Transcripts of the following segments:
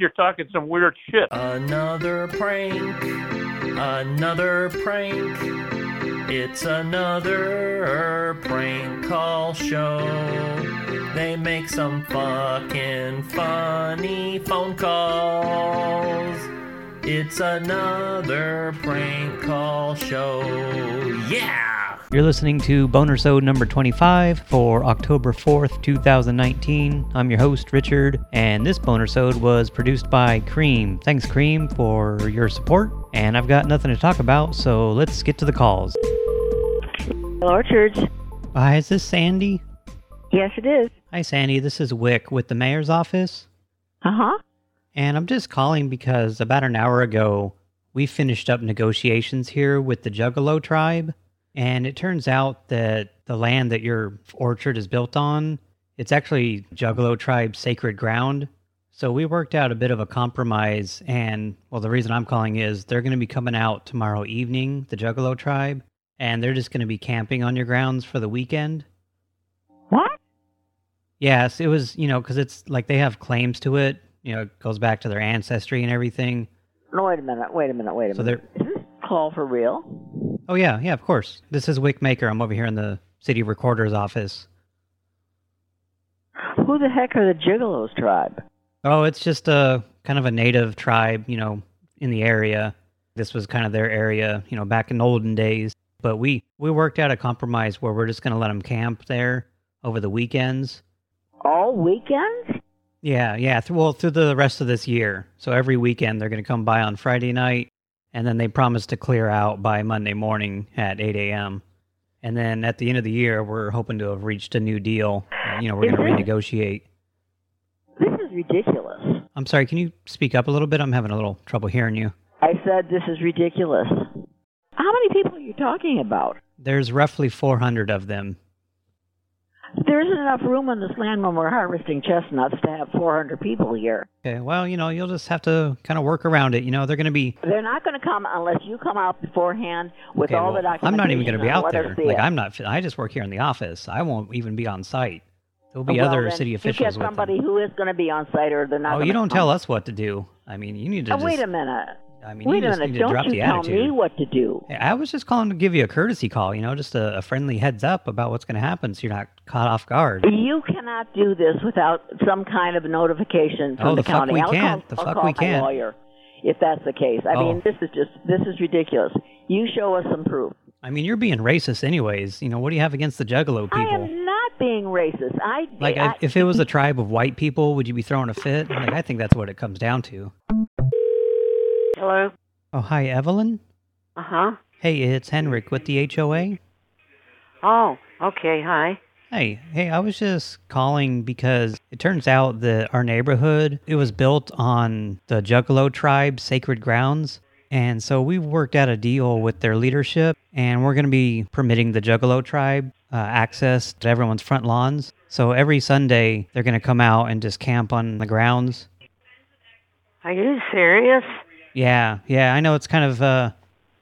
You're talking some weird shit. Another prank, another prank. It's another prank call show. They make some fucking funny phone calls. It's another prank call show. Yeah! You're listening to Bonersode number 25 for October 4th, 2019. I'm your host, Richard, and this Bonersode was produced by Cream. Thanks, Cream, for your support. And I've got nothing to talk about, so let's get to the calls. Orchards. Hi, is this Sandy? Yes, it is. Hi, Sandy. This is Wick with the mayor's office. Uh-huh. And I'm just calling because about an hour ago, we finished up negotiations here with the Juggalo tribe. And it turns out that the land that your orchard is built on, it's actually Juggalo tribe sacred ground. So we worked out a bit of a compromise. And, well, the reason I'm calling is they're going to be coming out tomorrow evening, the Juggalo tribe, and they're just going to be camping on your grounds for the weekend. What? Yes, it was, you know, because it's like they have claims to it. You know, it goes back to their ancestry and everything. No, wait a minute. Wait a minute. Wait a So minute. Is this call for real? Oh, yeah, yeah, of course. This is Wick Maker. I'm over here in the city recorder's office. Who the heck are the Gigolos tribe? Oh, it's just a kind of a native tribe, you know, in the area. This was kind of their area, you know, back in olden days. But we we worked out a compromise where we're just going to let them camp there over the weekends. All weekends? Yeah, yeah. Th well, through the rest of this year. So every weekend they're going to come by on Friday night, and then they promise to clear out by Monday morning at 8 a.m. And then at the end of the year, we're hoping to have reached a new deal. Uh, You know, we're going to renegotiate. This is ridiculous. I'm sorry, can you speak up a little bit? I'm having a little trouble hearing you. I said this is ridiculous. How many people are you talking about? There's roughly 400 of them. There isn't enough room on this land when we're harvesting chestnuts to have 400 people here. Okay, well, you know, you'll just have to kind of work around it. You know, they're going to be... They're not going to come unless you come out beforehand with okay, all well, the documentation. I'm not even going to be out there. Like, it. I'm not... I just work here in the office. I won't even be on site. There'll be Well, other city you officials get with them. somebody who is going to be on site or they're not Oh, you don't come. tell us what to do. I mean, you need to Oh, just... wait a minute. I mean, Wait you a just minute. need to Don't drop you the tell attitude. me what to do. I was just calling to give you a courtesy call, you know, just a, a friendly heads up about what's going to happen so you're not caught off guard. You cannot do this without some kind of notification from Oh, the, the fuck county. we I'll can't. Call, The I'll fuck call we my can't. lawyer if that's the case. I Oh. mean, this is just this is ridiculous. You show us some proof. I mean, you're being racist anyways. You know, what do you have against the Juggalo people? I am not being racist. I Like, I, if it was a tribe of white people, would you be throwing a fit? Like, I think that's what it comes down to. Hello? Oh, hi, Evelyn. Uh-huh. Hey, it's Henrik with the HOA. Oh, okay, hi. Hey, hey, I was just calling because it turns out that our neighborhood, it was built on the Juggalo tribe sacred grounds. And so we've worked out a deal with their leadership, and we're going to be permitting the Juggalo tribe uh, access to everyone's front lawns. So every Sunday, they're going to come out and just camp on the grounds. Are you serious? Yeah, yeah, I know it's kind of uh,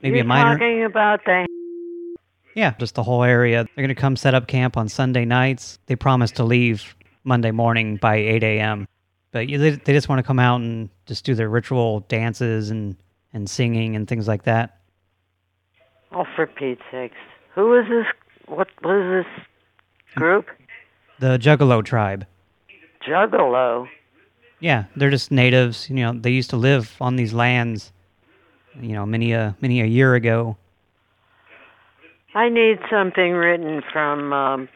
maybe You're a minor... talking about the... Yeah, just the whole area. They're going to come set up camp on Sunday nights. They promise to leave Monday morning by 8 a.m. But you- they, they just want to come out and just do their ritual dances and, and singing and things like that. Oh, for Pete's sakes. Who is this? What, what is this group? The Juggalo tribe. Juggalo. Yeah, they're just natives. You know, they used to live on these lands, you know, many a, many a year ago. I need something written from, um,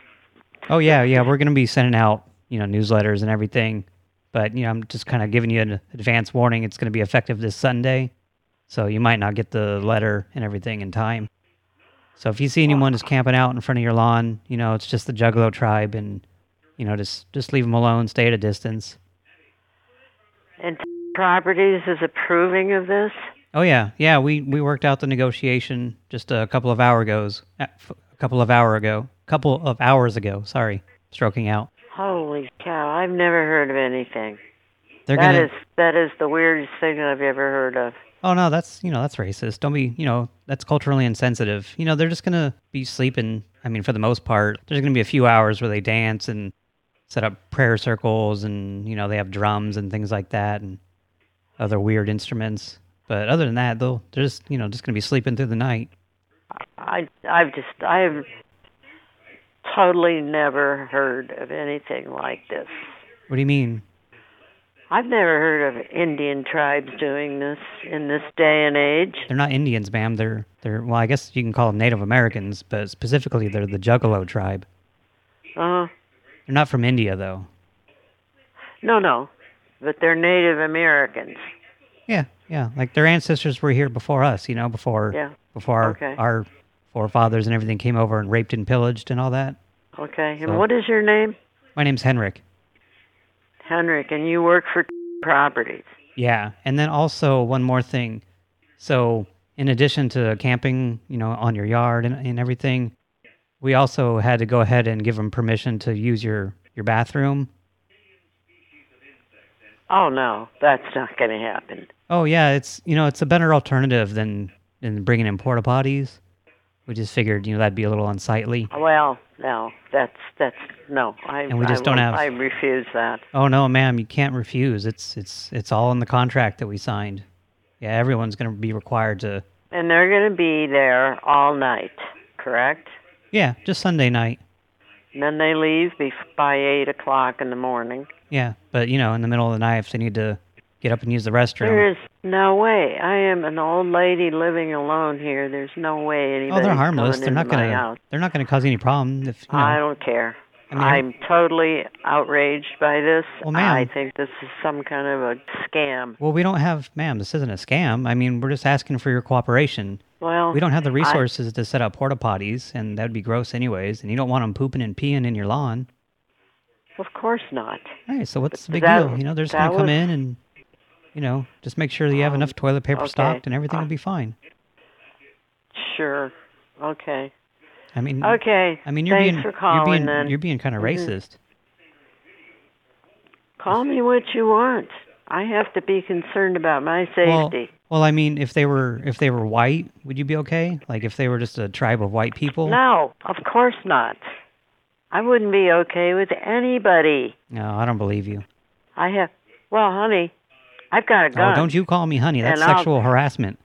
Oh, yeah, yeah, we're going to be sending out, you know, newsletters and everything. But, you know, I'm just kind of giving you an advance warning. It's going to be effective this Sunday. So you might not get the letter and everything in time. So if you see anyone just camping out in front of your lawn, you know, it's just the Juggalo tribe and, you know, just, just leave them alone, stay at a distance. And Properties is approving of this? Oh, yeah, yeah, we, we worked out the negotiation just a couple of hour goes, a couple of hour ago, couple of hours ago, sorry, stroking out. Holy cow, I've never heard of anything. They're That gonna, is that is the weirdest thing I've ever heard of. Oh no, that's you know that's racist. Don't be you know that's culturally insensitive. You know they're just gonna be sleeping. I mean, for the most part, there's gonna be a few hours where they dance and set up prayer circles, and you know they have drums and things like that. And other weird instruments. But other than that, they'll they're just you know just gonna be sleeping through the night. I I've just I've totally never heard of anything like this. What do you mean? I've never heard of Indian tribes doing this in this day and age. They're not Indians, ma'am. They're they're well, I guess you can call them Native Americans, but specifically they're the Juggalo tribe. Uh, They're not from India though. no, no, but they're Native Americans. Yeah, yeah. Like their ancestors were here before us, you know, before Yeah. before our, Okay. our forefathers and everything came over and raped and pillaged and all that. Okay, and what is your name? My name's Henrik. Henrik, and you work for Properties. Yeah, and then also one more thing. So, in addition to camping, you know, on your yard and, and everything, we also had to go ahead and give them permission to use your your bathroom. Oh no, that's not going to happen. Oh yeah, it's you know it's a better alternative than than bringing in porta potties. We just figured you know that'd be a little unsightly. Well, no, that's that's no. I And we just I don't have- I refuse that. Oh no, ma'am, you can't refuse. It's it's it's all in the contract that we signed. Yeah, everyone's going to be required to. And they're going to be there all night, correct? Yeah, just Sunday night. And then they leave bef- by eight o'clock in the morning. Yeah, but you know, in the middle of the night, if they need to get up and use the restroom. There is no way. I am an old lady living alone here. There's no way Oh, they're harmless. They're not gonna. house. They're not gonna cause any problem. If you know. I don't care. I mean, I'm totally outraged by this. Well, ma'am. I think this is some kind of a scam. Well, we don't have, ma'am. This isn't a scam. I mean, we're just asking for your cooperation. Well, We don't have the I- resources to set up porta potties, and that'd be gross anyways. And you don't want them pooping and peeing in your lawn. of course not. All right, so what's the big That- deal? You know, they're just gonna come was- in and, you know, just make sure that you have Um, enough toilet paper okay. stocked, and everything Uh, will be fine. Sure. Okay. I mean, Okay. I mean, you're Thanks being for calling you're being then. you're being kind of Mhm. racist. Call me what you want. I have to be concerned about my safety. well, well, I mean, if they were if they were white, would you be okay? Like if they were just a tribe of white people? no, of course not. I wouldn't be okay with anybody. No, I don't believe you. I have. Well, honey, I've got a gun. Oh, don't you call me honey. That's I'll- sexual harassment.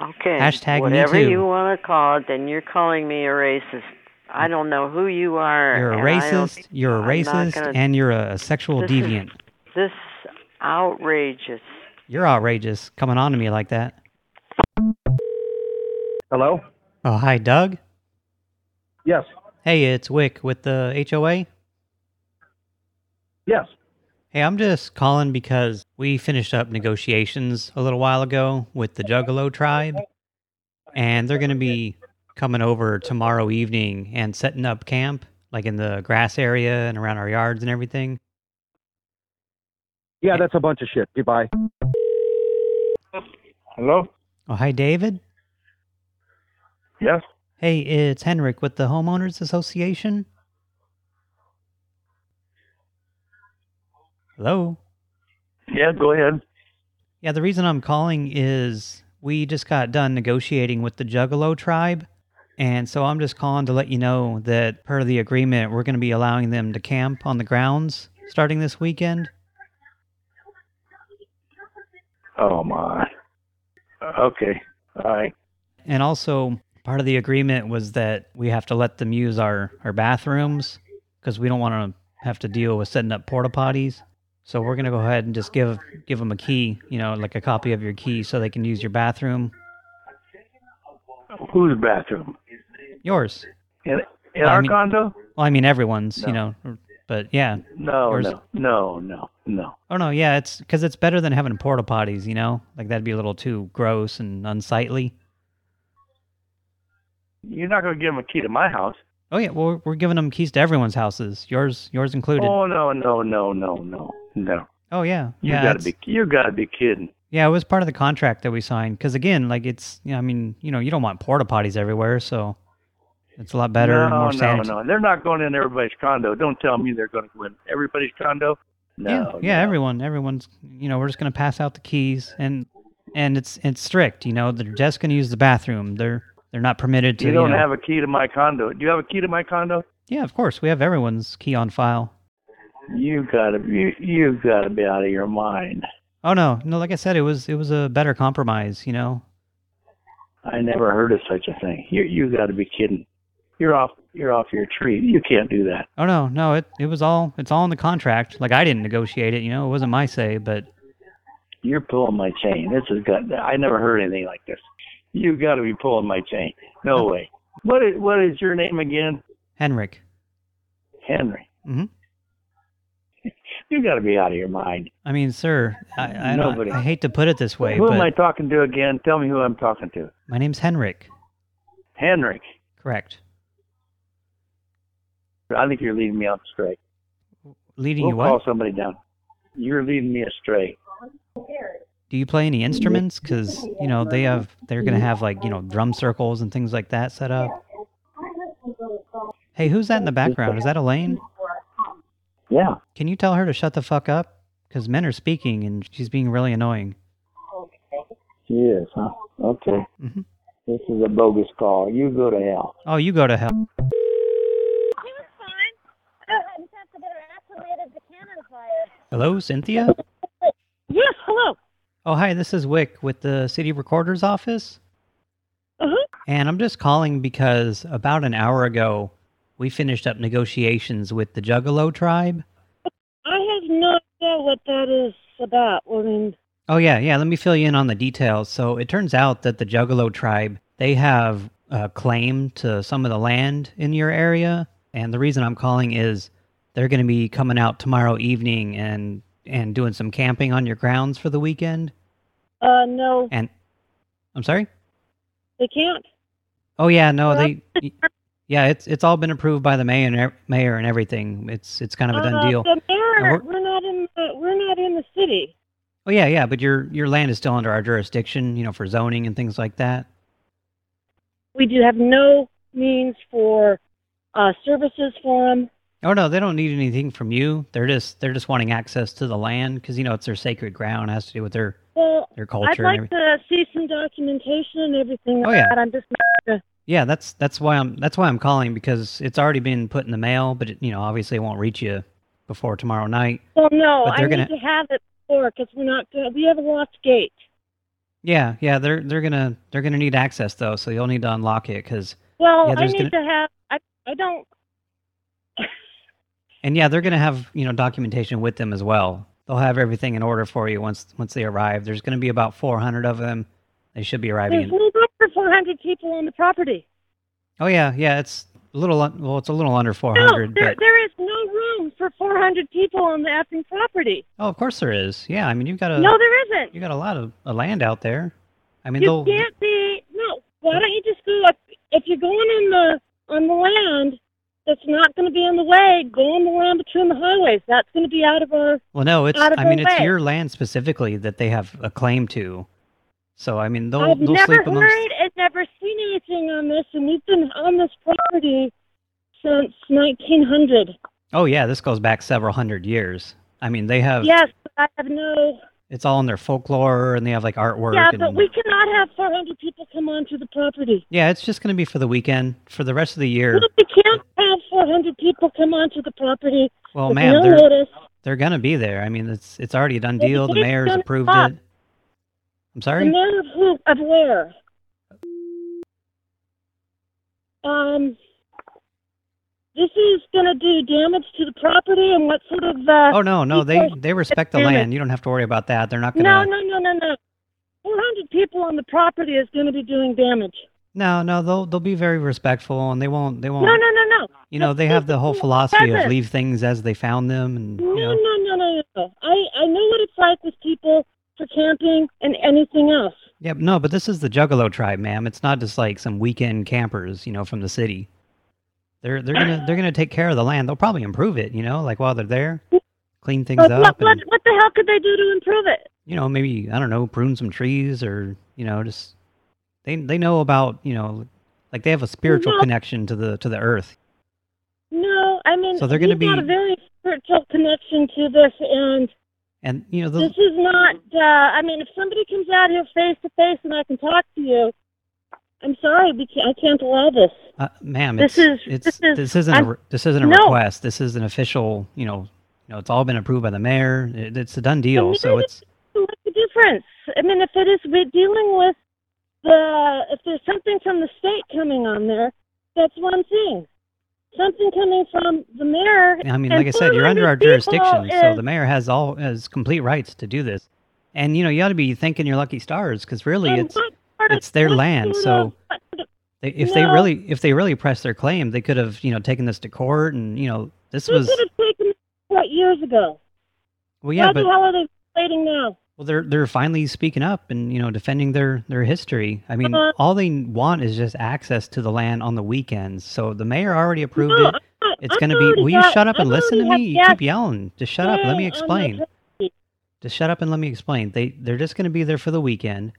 Okay. Hashtag me Whatever too. you want to call it, then you're calling me a racist. I don't know who you are. You're a and I don't- racist, you're a I'm not racist, gonna- and you're a, a sexual This is- deviant. This outrageous. You're outrageous coming on to me like that. Hello? Oh, hi, Doug. Yes. Hey, it's Wick with the HOA. Yes. Hey, I'm just calling because we finished up negotiations a little while ago with the Juggalo tribe, and they're going to be coming over tomorrow evening and setting up camp, like in the grass area and around our yards and everything. Yeah, that's a bunch of shit. Goodbye. Hello? Oh, hi, David. Yes? Hey, it's Henrik with the Homeowners Association. Hello? Yeah, go ahead. Yeah, the reason I'm calling is we just got done negotiating with the Juggalo tribe. And so I'm just calling to let you know that per the agreement, we're going to be allowing them to camp on the grounds starting this weekend. Oh, my. Okay. All right. And also, part of the agreement was that we have to let them use our, our bathrooms because we don't want to have to deal with setting up porta potties. So we're going to go ahead and just give give them a key, you know, like a copy of your key so they can use your bathroom. Whose bathroom? Yours. In, in Well, I our mean- condo? Well, I mean, everyone's, you know, but yeah. No, Yours- no, no, no, no. Oh, no, yeah, it's because it's better than having porta potties, you know? Like, that'd be a little too gross and unsightly. You're not going to give them a key to my house. Oh, yeah, well, we're, giving them keys to everyone's houses, yours yours included. Oh, no, no, no, no, no, no. Oh, yeah. You yeah, gotta be, you gotta be kidding. Yeah, it was part of the contract that we signed. Because again, like it's, you know, I mean, you know, you don't want porta potties everywhere, so it's a lot better, no, more no, no. They're not going in everybody's condo. Don't tell me they're going to go in everybody's condo. No, yeah, yeah, no. everyone, everyone's, you know, we're just gonna pass out the keys, and and it's it's strict, you know, they're just gonna use the bathroom. They're they're not permitted to. You don't know, have a key to my condo. Do you have a key to my condo? Yeah, of course, we have everyone's key on file. You gotta be, you gotta be out of your mind. Oh no, no. Like I said, it was it was a better compromise. You know. I never heard of such a thing. You you got to be kidding. You're off you're off your tree. You can't do that. Oh no, no. It it was all it's all in the contract. Like I didn't negotiate it. You know, it wasn't my say. But You're pulling my chain. This is got. I never heard anything like this. You got to be pulling my chain. No way. What is what is your name again? Henrik. Henry. Mhm. You got to be out of your mind. I mean, sir, I I, Nobody. I hate to put it this way, who but am I talking to again? Tell me who I'm talking to. my name's Henrik. Henrik. Correct. I think you're leading me out straight. Leading We'll you what? call somebody down. You're leading me astray. Do you play any instruments? Because you know they have they're gonna have like you know drum circles and things like that set up. Hey, who's that in the background? Is that Elaine? Yeah. Can you tell her to shut the fuck up? Because men are speaking and she's being really annoying. She is, huh? Okay. hmm This is a bogus call. You go to hell. Oh, you go to hell. He was fine. Uh, in fact, the better acclimated to cannon fire. Hello, Cynthia? Yes, hello. Oh, hi, this is Wick with the city recorder's office. Uh-huh. And I'm just calling because about an hour ago, we finished up negotiations with the Juggalo tribe. I have no idea what that is about. I mean, Oh, yeah, yeah, let me fill you in on the details. So it turns out that the Juggalo tribe, they have a claim to some of the land in your area. And the reason I'm calling is they're going to be coming out tomorrow evening and and doing some camping on your grounds for the weekend. uh, no, And I'm sorry? they can't. Oh yeah, no, they Yeah, it's it's all been approved by the mayor and mayor and everything. It's it's kind of a done uh, deal. The mayor, we're- we're not in. The, we're not in the city. Oh yeah, yeah, but your your land is still under our jurisdiction, you know, for zoning and things like that. We do have no means for uh, services for them. Oh no, they don't need anything from you. They're just they're just wanting access to the land because you know it's their sacred ground. It has to do with their Well, their I'd culture and like to see some documentation and everything Oh, yeah. that. I'm just Yeah, that's that's why I'm that's why I'm calling because it's already been put in the mail, but it, you know obviously it won't reach you before tomorrow night. Well, no, I they're need gonna- to have it before because we're not we have a locked gate. Yeah, yeah, they're they're gonna they're gonna need access though, so you'll need to unlock it because Well, Yeah, I need gonna- to have. I I don't. And yeah, they're going to have, you know, documentation with them as well. They'll have everything in order for you once once they arrive. There's going to be about 400 of them. They should be arriving. There's In. no room for 400 people on the property. Oh yeah, yeah, it's a little well, it's a little under 400. No, 400, there but there is no room for 400 people on the effing property. oh, of course there is. Yeah, I mean, you've got a no, there isn't. you got a lot of uh, land out there. I mean, You they'll can't be. No. Why don't you just go? If, if you're going on the on the land that's not going to be in the way, going around between the highways. That's going to be out of our. Well, no, it's I mean, their it's your land specifically that they have a claim to. So I mean, they'll I've they'll never sleep amongst heard and never seen anything on this, and we've been on this property since 1900. Oh yeah, this goes back several hundred years. I mean, they have Yes, but I have no. It's all in their folklore and they have like artwork Yeah, but we cannot have 400 people come onto the property. Yeah, it's just going to be for the weekend. For the rest of the year, We can't have 400 people come onto the property well, ma'am, no they're notice. they're going to be there. I mean, it's it's already a done Well, deal. The mayor's approved stop. it. I'm The sorry. mayor of who? Of where? Um, this is going to do damage to the property, and what sort of? Uh, Oh no, no, they they respect the land. You don't have to worry about that. They're not going to... no, no, no, no. no. 400 people on the property is going to be doing damage. No, no, they'll they'll be very respectful and they won't they won't. No, no, no, no. You know, they have the whole philosophy of leave things as they found them, and No, you know. no, no, no, no. I I know what it's like with people for camping and anything else. Yeah, no, but this is the Juggalo tribe, ma'am. It's not just like some weekend campers, you know, from the city. They're they're gonna they're gonna take care of the land. They'll probably improve it, you know, like while they're there, clean things But up, what, and what the hell could they do to improve it? you know, maybe I don't know, prune some trees or you know, just they they know about you know, like they have a spiritual No. connection to the to the earth. No, I mean, So they're gonna we've got be- a very spiritual connection to this, and And you know, this is not. Uh, I mean, if somebody comes out here face to face and I can talk to you, I'm sorry, we can't, I can't allow this. uh, ma'am, this is- it's this is- this isn't a I'm- re- this isn't a No. request. This is an official, you know, you know, it's all been approved by the mayor. It, it's a done deal. The So it's Let difference. I mean, if it is we're dealing with the if there's something from the state coming on there, that's one thing. Something coming from the mayor. I mean, like I said, you're under our 400 people jurisdiction, so the mayor has all has complete rights to do this. And you know, you ought to be thanking your lucky stars because really, it's what it's their land, so- of- what sort of- they, if they really if they really pressed their claim, they could have you know taken this to court, and you know this we was could have taken what years ago. well, yeah, Why but the hell are they waiting now? Well, they're they're finally speaking up and you know defending their their history. I mean, Uh, all they want is just access to the land on the weekends. So the mayor already approved No, it. I- It's going to be. Will you shut up and I've listen to me? You keep yelling. Just shut up let me staying on my explain. Just shut up and let me explain. They they're just going to be there for the weekend.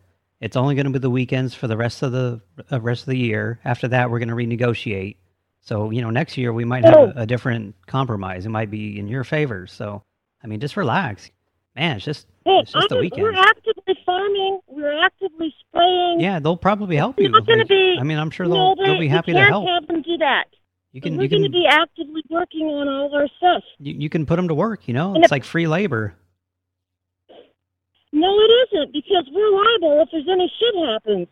It's only going to be the weekends for the rest of the uh, rest of the year. After that, we're going to renegotiate. So you know, next year we might have Oh. a, a different compromise. It might be in your favor. So I mean, just relax, man. It's just Hey, it's just the I'm- weekend. we're actively farming. We're actively spraying. Yeah, they'll probably help you. It's not going to be. I mean, I'm sure they'll they're- they'll be happy you to can't help. have them do that. You can we're you going to can be actively working on all our stuff. you, you can put them to work. You know, And it's if- like free labor. No, it isn't because we're liable if there's any shit happens.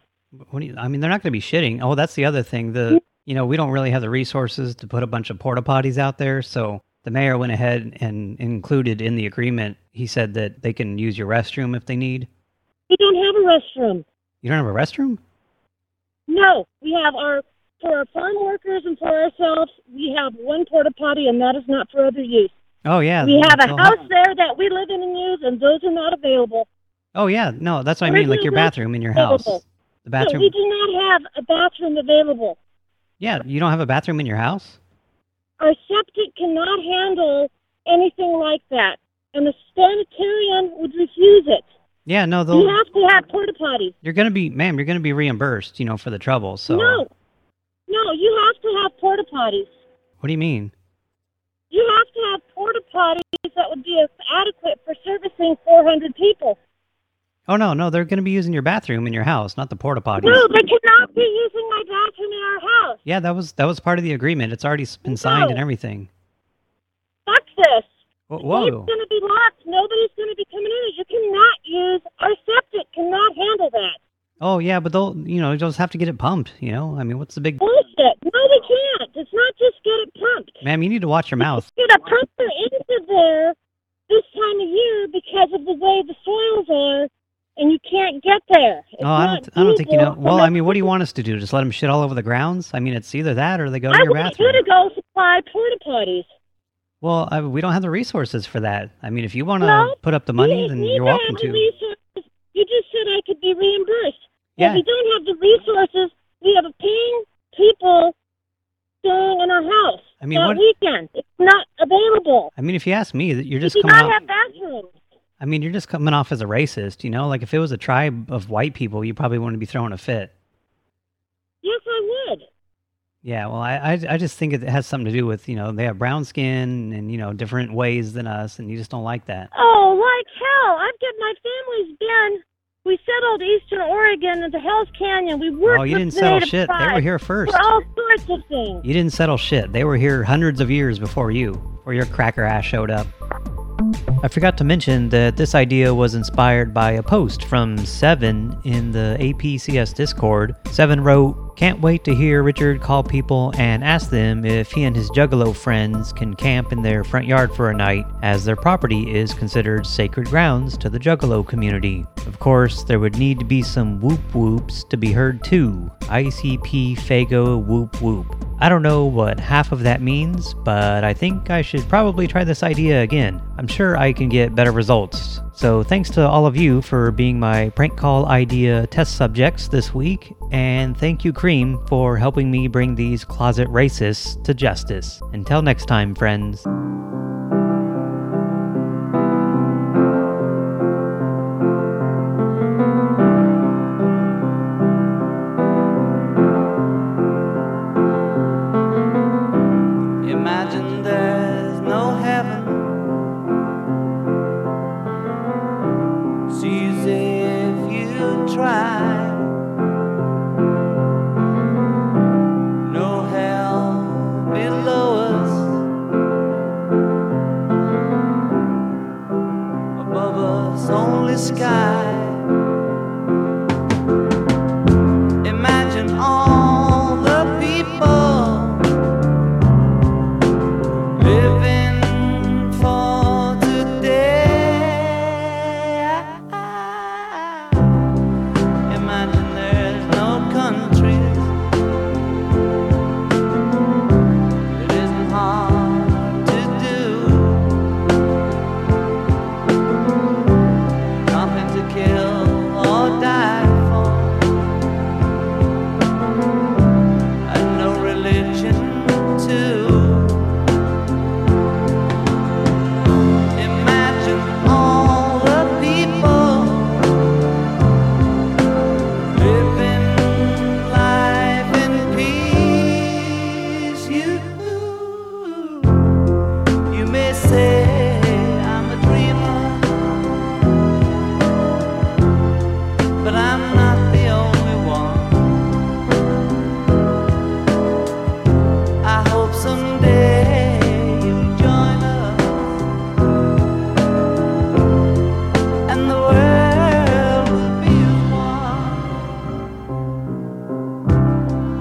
What do you, I mean, they're not going to be shitting. Oh, that's the other thing. The you know we don't really have the resources to put a bunch of porta potties out there. So the mayor went ahead and included in the agreement. He said that they can use your restroom if they need. We don't have a restroom. You don't have a restroom? No, we have our for our farm workers and for ourselves. We have one porta potty, and that is not for other use. Oh yeah. we have a house there that we live in and use, and those are not available. Oh yeah, no, that's what I mean. Like your bathroom in your house. available? The No, bathroom. we do not have a bathroom available. Yeah, you don't have a bathroom in your house. Our septic cannot handle anything like that, and the sanitarian would refuse it. Yeah, no, You they'll. have to have porta potties. You're gonna be, ma'am. You're gonna be reimbursed. You know, for the trouble. So. No, no, you have to have porta potties. What do you mean? You have to have porta potties that would be adequate for servicing 400 people. Oh no, no, they're going to be using your bathroom in your house, not the porta potties. No, they cannot be using my bathroom in our house. Yeah, that was that was part of the agreement. It's already been signed and everything. Fuck this. Whoa, It's going to be locked. Nobody's going to be coming in. You cannot use our septic. Cannot handle that. Oh yeah, but they'll you know you'll just have to get it pumped. You know, I mean, what's the big? Bullshit. No, they can't. It's not just get it pumped. Ma'am, you need to watch your mouth. Get a pumper into there this time of year because of the way the soils are, and you can't get there. It's Oh, I don't. I don't think you know. Well, I mean, what do you want us to do? Just let them shit all over the grounds? I mean, it's either that or they go to your bathroom. I want you to go supply porta potties. Well, I, we don't have the resources for that. I mean, if you want to Well, put up the money, we then you're to welcome to. resources. You just said I could be reimbursed. Yeah. Well, we don't have the resources. We have paying people staying in our house I mean, that what- weekend. It's not available. I mean, if you ask me, that you're We just do coming not off. have bathrooms. I mean, you're just coming off as a racist. You know, like if it was a tribe of white people, you probably wouldn't be throwing a fit. Yes, I would. Yeah, well, I, I I just think it has something to do with you know they have brown skin and you know different ways than us, and you just don't like that. Oh, like hell. I've got my family's been. We settled Eastern Oregon into Hell's Canyon. We worked Oh, you didn't settle shit. They were here first. For all sorts of things. You didn't settle shit. They were here hundreds of years before you, before your cracker ass showed up. I forgot to mention that this idea was inspired by a post from Seven in the APCS Discord. Seven wrote, Can't wait to hear Richard call people and ask them if he and his Juggalo friends can camp in their front yard for a night, as their property is considered sacred grounds to the Juggalo community. Of course, there would need to be some whoop whoops to be heard too. ICP Faygo whoop whoop. I don't know what half of that means, but I think I should probably try this idea again. I'm sure I can get better results. So thanks to all of you for being my prank call idea test subjects this week, and thank you Cream for helping me bring these closet racists to justice. Until next time, friends.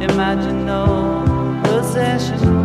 Imagine no possession.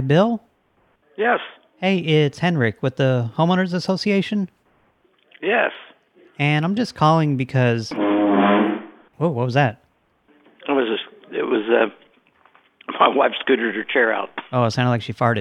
Hi, Bill? Yes. Hey, it's Henrik with the Homeowners Association. Yes. And I'm just calling because... Whoa, what was that? It was, it was uh, my wife scooted her chair out. Oh, it sounded like she farted.